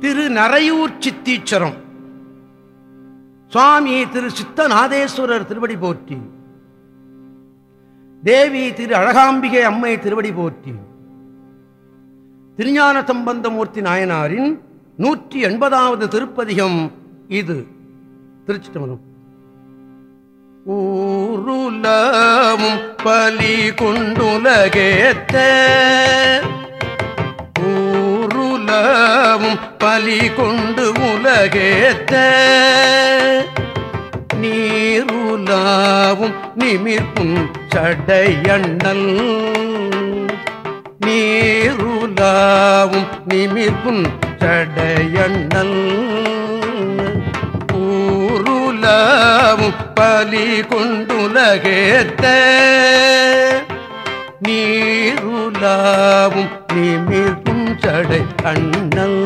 திரு நரையூர் சித்தீச்சரம். சுவாமி திரு சித்தநாதேஸ்வரர் திருவடி போற்றி. தேவி திரு அழகாம்பிகை அம்மை திருவடி போற்றி. திருஞான சம்பந்தமூர்த்தி நாயனாரின் நூற்றி எண்பதாவது திருப்பதிகம் இது. திருச்சி ஊருலமும் பலி கொண்டுலகேத்த ஊருலமும் பலி கொண்டு உலகேத்த. நீருலாவும் நிமிர்ப்பும் சடையண்ணல். நீருலாவும் நிமிர்ப்பும் சடையண்ணல். ஊருலாவும் பலி கொண்டுலகேத்த நீருலாவும் நிமிர்ப்பும் சடை கண்ணல்.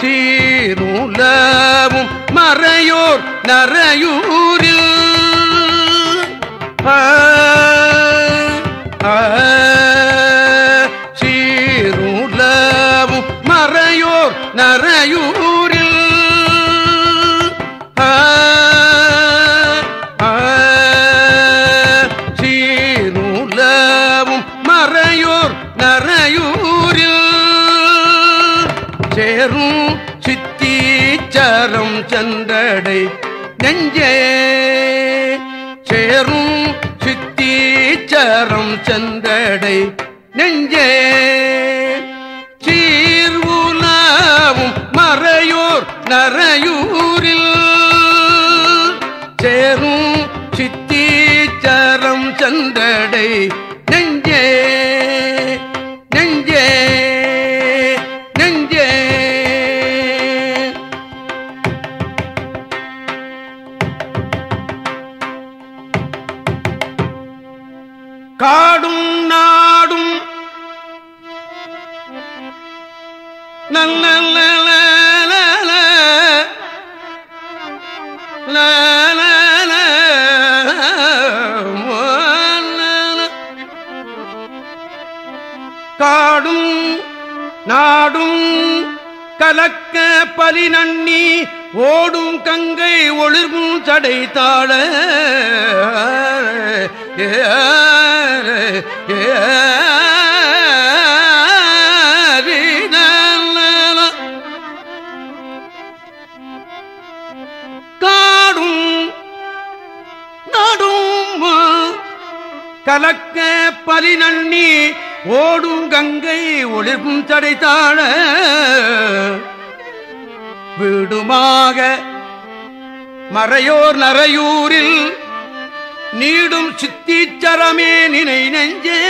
சீருலவும் மறையோர் நரையூரில் சீருலவும் மறையோர் நரையூர் பெரும் சித்தீச்சரம் சந்தடை நெஞ்சே. சீர்வுலாவும் மறையோர் நரையூரில் சேரும் சித்தீச்சரம் சந்தடை காடும் நாடும் நல்ல காடும் நாடும் கலக்க பலி நண்ணி ஓடும் கங்கை ஒளிர்வும் சடை தாழ காடும் நாடும் கலக்க பலி நன்னி ஓடும் கங்கை ஒளிர்வும் தடைத்தாழ வீடுமாக மறையோர் நரையூரில் நீடும் சித்தீச்சரமே நினை நெஞ்சே.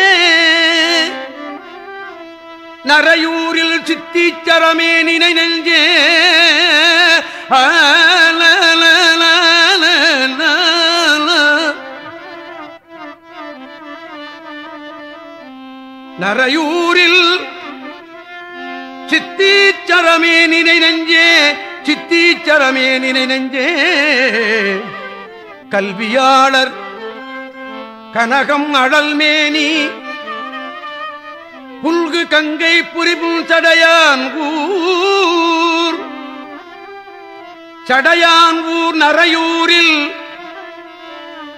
நரையூரில் சித்தீச்சரமே நினை நெஞ்சே. நரையூரில் சித்தீச்சரமே நினை நெஞ்சே. சித்தீச்சரமே நினை நெஞ்சே. கல்வியாளர் கனகம் அழல்மேனி புல்கு கங்கை புரிபும் சடையான் ஊர். சடையான் ஊர் நரையூரில்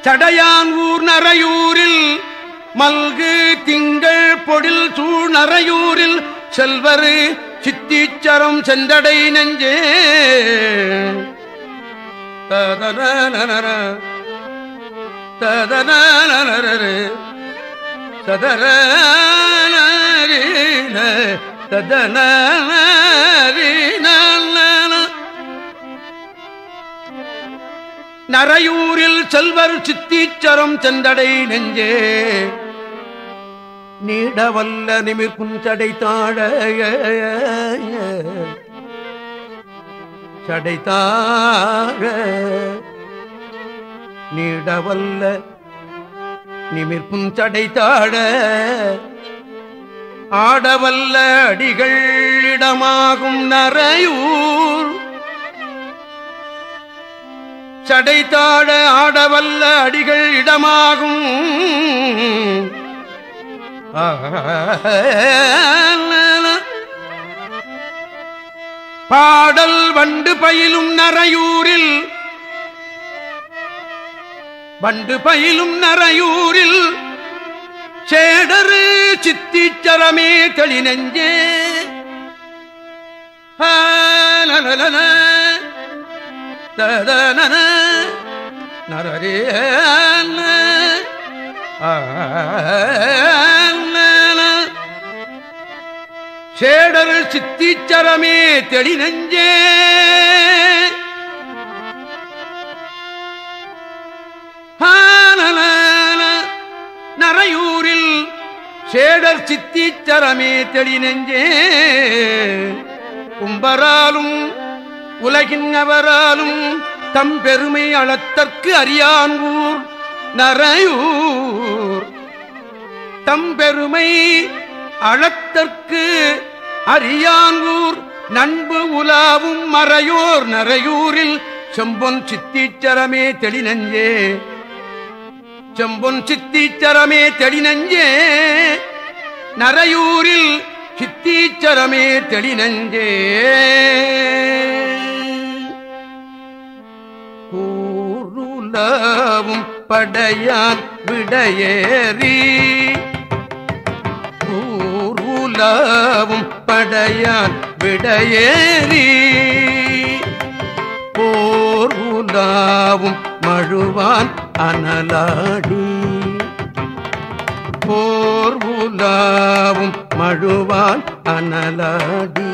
சடையான் ஊர் நரையூரில் மல்கு திங்கள் பொடில் சூழ் நரையூரில் செல்வரு சித்திச்சரம் சென்றடை நெஞ்சே. ததனனனன, ததனனனனரு, ததரனரின, ததனனரினனன. நரையூரில் செல்வர் சித்தீச்சரம் செந்தடை நெஞ்சே நீடவல்ல நிமிர் குஞ்சடை தாழ சடை நீடவல்ல நிமிர்ப்பும் சடை தாழ ஆடவல்ல அடிகள் இடமாகும் நரையூர். சடைத்தாட ஆடவல்ல அடிகள் இடமாகும். பாடல் வண்டு பயிலும் நரையூரில் வண்டு பயிலும் நரையூரில் சேடரு சித்திச்சரமே தெளி நெஞ்சே. ததன நரரே சேடர் சித்திச்சரமே தெளி நெஞ்சே. நரையூரில் சேடர் சித்தீச்சரமே தெளி நெஞ்சே. கும்பராலும் உலகின் அவராலும் தம் பெருமை அளத்தற்கு அறியான்கூர் நரையூர். தம் பெருமை அளத்தற்கு அறியான்கூர் நண்பு உலாவும் மறையோர் நரையூரில் செம்பொன் சித்தீச்சரமே தெளிநஞ்சே செம்பொன் சித்தீச்சரமே தெளிநஞ்சே நரையூரில் சித்தீச்சரமே தெளிநஞ்சே. கூருலாவும் படையான் விடையேறி ஊர்வுலாவும் படையான் விடையேறி போர் உலாவும் மழுவான் அனலாடி. போர் உலாவும் மழுவான் அனலாடி.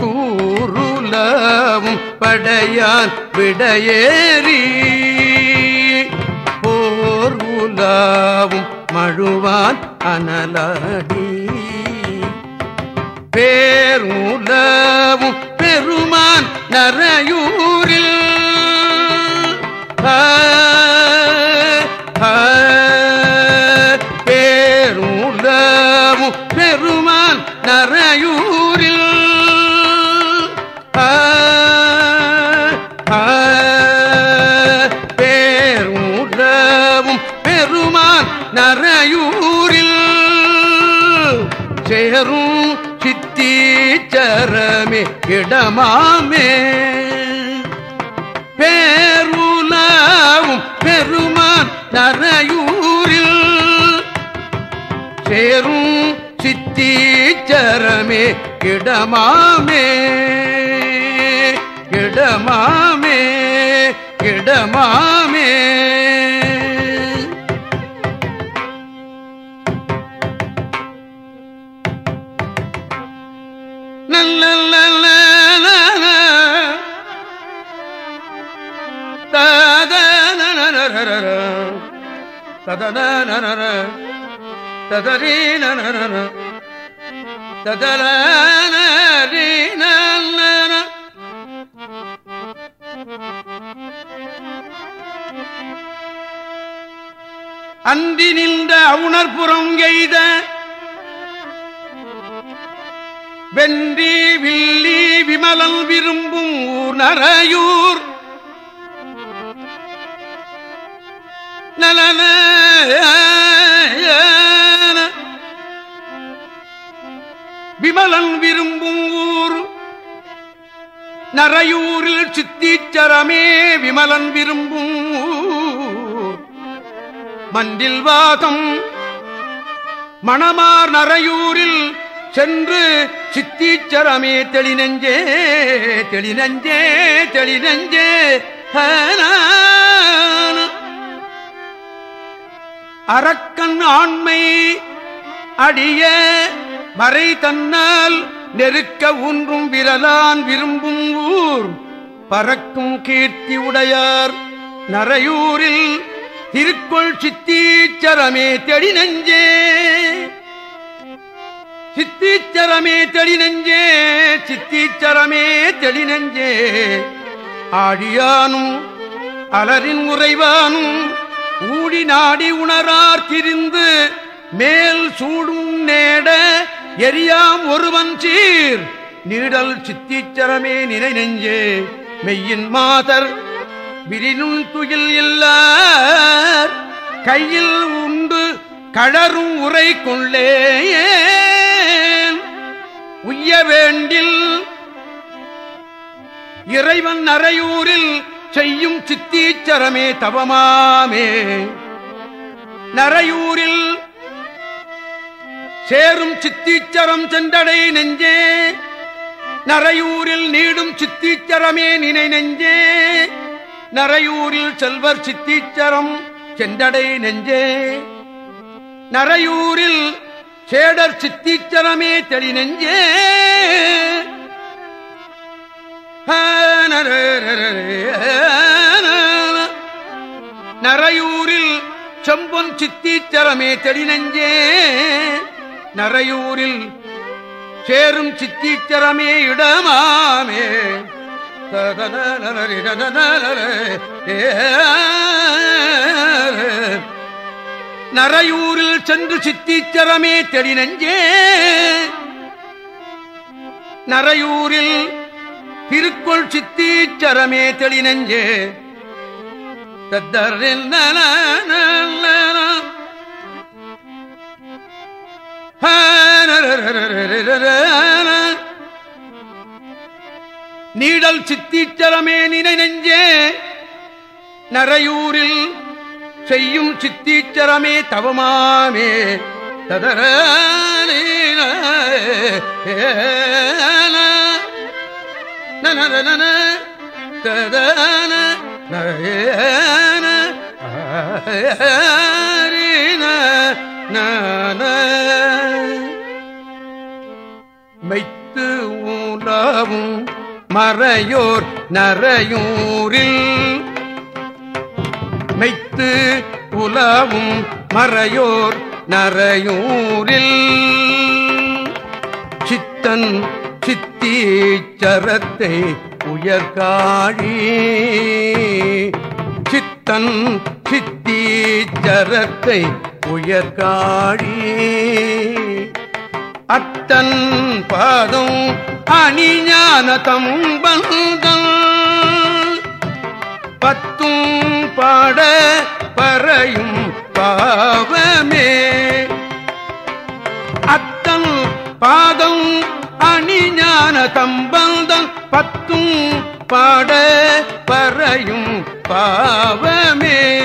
கூருலாவும் படையான் விடையேறி. போர் உலாவும் மழுவான் அனலாடி. பேருலவும் பெருமான் நரையூரில். பேருலவும் பெருமான் நரையூரில். பேருலவும் பெருமான் நரையூரில். சேரும் சித்தீச்சரமே இடமாமே. பேர் பெருமான் சேரும் சித்தீச்சரமே கிடமாமே கிடமாமே கிடமாமே. ததன ததரீ நன அந்தி நின்ற அவுணர்புறம் எய்த வென்றி வில்லி விமலல் விரும்பும் ஊர் நரையூர் நலன விமலன் விரும்பும் ஊர் நரையூரில் சித்தீச்சரமே விமலன் விரும்பும் ஊர். மண்டில் வாதம் மணமார் நரையூரில் சென்று சித்தீச்சரமே தெளிநஞ்சே தெளிநஞ்சே தெளிநஞ்சே ஹனா அரக்கன் ஆண்மை அடிய மறை தன்னால் நெருக்க ஊன்றும் விரலான் விரும்பும் ஊர் பறக்கும் கீர்த்தி உடையார் நரையூரில் திருக்கொள் சித்தீச்சரமே தெடி நெஞ்சே. சித்தீச்சரமே தெளி நெஞ்சே சித்தீச்சரமே தெளி நெஞ்சே. ஆடியானும் அலரின் உறைவானும் ஊடி நாடி உணரார் திரிந்து மேல் சூடும் நேட எரியாம் ஒருவன் சீர். நீடல் சித்திச்சரமே நினை நெஞ்சே மெய்யின் மாதர். விரினும் துயில் இல்ல கையில் உண்டு கழரும் உரை கொள்ளே உய்ய வேண்டில் இறைவன் அறையூரில் செய்யும் சித்தீச்சரமே தவமாமே. நரையூரில் சேரும் சித்தீச்சரம் சென்றடை நெஞ்சே. நரையூரில் நீடும் சித்தீச்சரமே நினை நெஞ்சே. நரையூரில் செல்வர் சித்தீச்சரம் சென்றடை நெஞ்சே. நரையூரில் சேடர் சித்தீச்சரமே தெளி நெஞ்சே. நரையூரில் செம்பொன் சித்தீச்சரமே தெளி நரையூரில் சேரும் சித்தீச்சரமே இடமாமே. நரையூரில் சென்று சித்தீச்சரமே தெளி நெஞ்சே நரையூரில் திருக்குள் சித்தீச்சரமே தெளி நெஞ்சே தத்தரில் நீடல் சித்தீச்சரமே நினை நெஞ்சே நரையூரில் செய்யும் சித்தீச்சரமே தவமாமே ததர நன ததன மைத்து ஊலாவும் மறையோர் நரையூரில் மெய்த்து உலாவும் மறையோர் நரையூரில் சித்தன் சித்தீச்சரத்தை உயர்காழி. சித்தன் சித்தீச்சரத்தை உயர்காழி. அத்தன் பாதம் அணிஞானதம் பந்தம் பத்தும் பாட பறையும் பாவமே. அத்தன் பாதம் அணிஞான தம்பந்தம் பத்தும் பாட பறையும் பாவமே.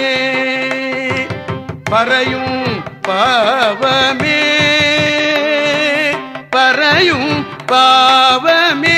பறையும் பாவமே. பறையும் பாவமே.